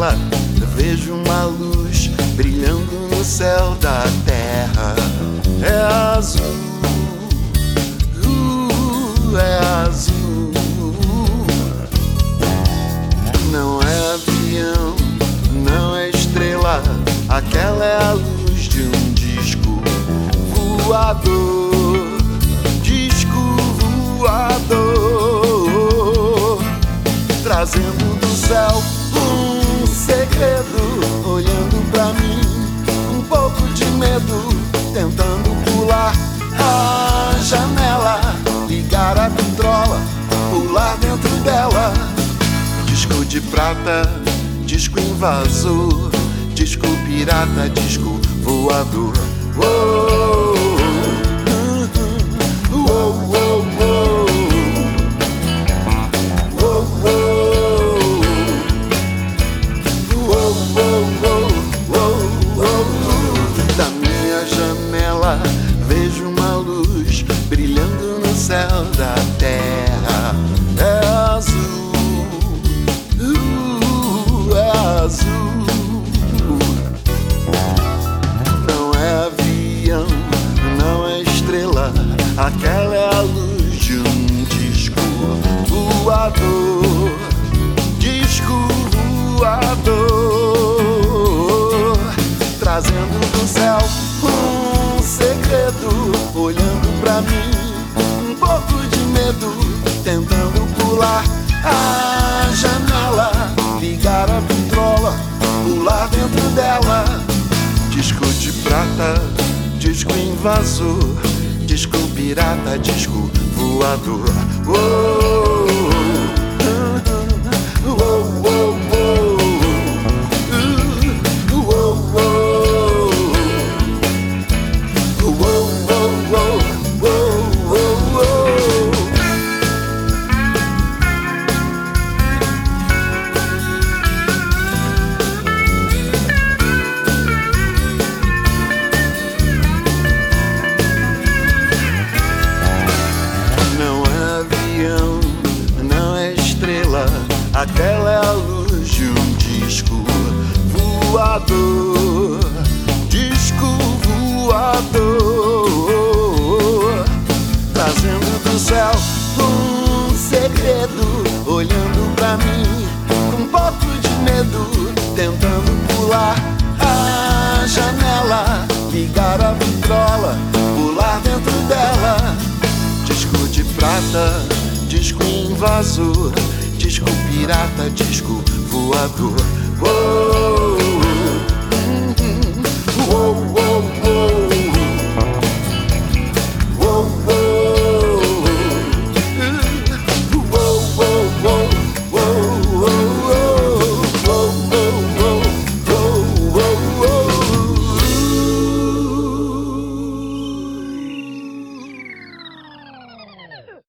janela vejo uma luz brilhando no céu da terra. É azul, uh, é azul. Não é avião, não é estrela, aquela é a luz de um disco voador. Disco voador, trazendo de prata, disco invasor, disco pirata, disco voador. Da minha janela vejo uma luz brilhando no céu da céu um segredo, olhando pra mim, um pouco de medo, tentando pular a janela, ligar a vitrola, pular dentro dela. Disco de prata, disco invasor, disco pirata, disco voador. Uou, aquela é a luz de um disco voador. Disco voador, trazendo do céu um segredo, olhando pra mim com um pouco de medo, tentando pular a janela, ligar a vitrola, pular dentro dela. Disco de prata, disco invasor, pirata, disco voador.